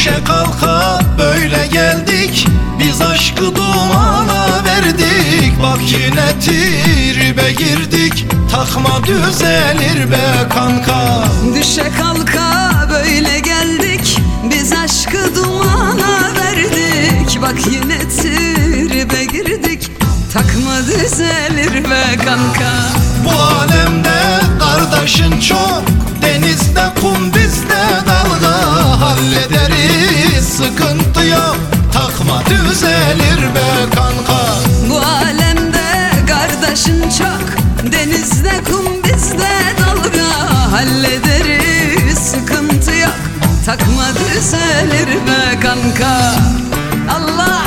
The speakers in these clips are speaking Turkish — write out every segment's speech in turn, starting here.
Düşe kalka böyle geldik. Biz aşkı dumana verdik. Bak yine tribe girdik. Takma düzelir be kanka. Düşe kalka böyle geldik. Biz aşkı dumana verdik. Bak yine tribe girdik. Takma düzelir be kanka. Bu alemde kardeşin çok Denizde kum bizde sıkıntı yok. Takma düzelir be kanka. Bu alemde kardeşin çok. Denizde kum bizde dalga. Hallederiz sıkıntı yok. Takma düzelir be kanka. Allah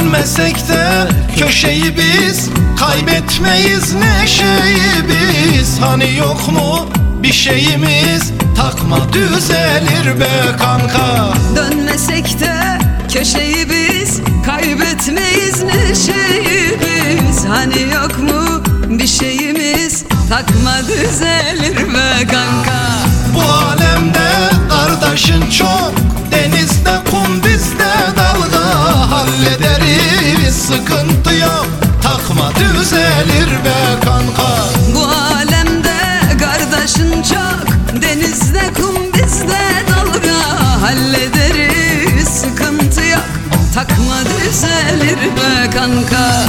Dönmesek de köşeyi biz Kaybetmeyiz neşeyi biz. Hani yok mu bir şeyimiz? Takma düzelir be kanka. Dönmesek de köşeyi biz Kaybetmeyiz neşeyi biz. Hani yok mu bir şeyimiz? Takma düzelir be kanka sıkıntı yok. Takma düzelir be kanka Bu alemde kardeşin çok. Denizde kum bizde dalga Hallederiz. Sıkıntı yok. Takma düzelir be kanka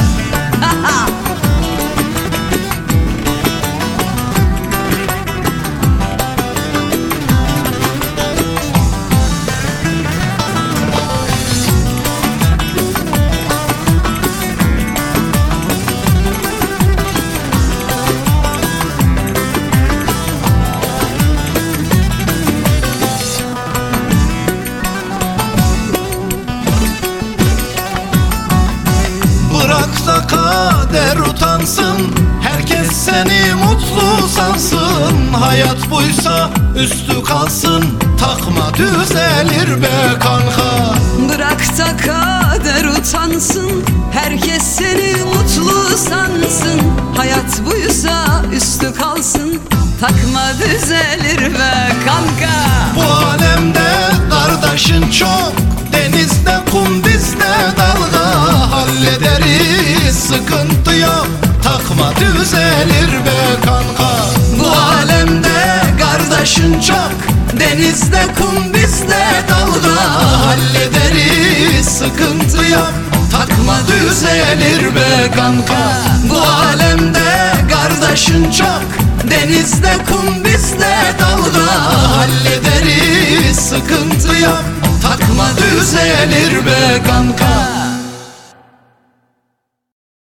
da kader utansın. Herkes seni mutlu sansın. Hayat buysa üstü kalsın. Takma düzelir be kanka. Bırak da kader utansın. Herkes seni mutlu sansın. Hayat buysa üstü kalsın. Takma düzelir be kanka. Bu alemde kardeşin çok sıkıntı yok. Takma düzelir be kanka. Bu alemde kardeşin çok. Denizde kum bizde dalga. Hallederiz sıkıntı yok. Takma düzelir be kanka. Bu alemde kardeşin çok. Denizde kum bizde dalga. Hallederiz sıkıntı yok. Takma düzelir be kanka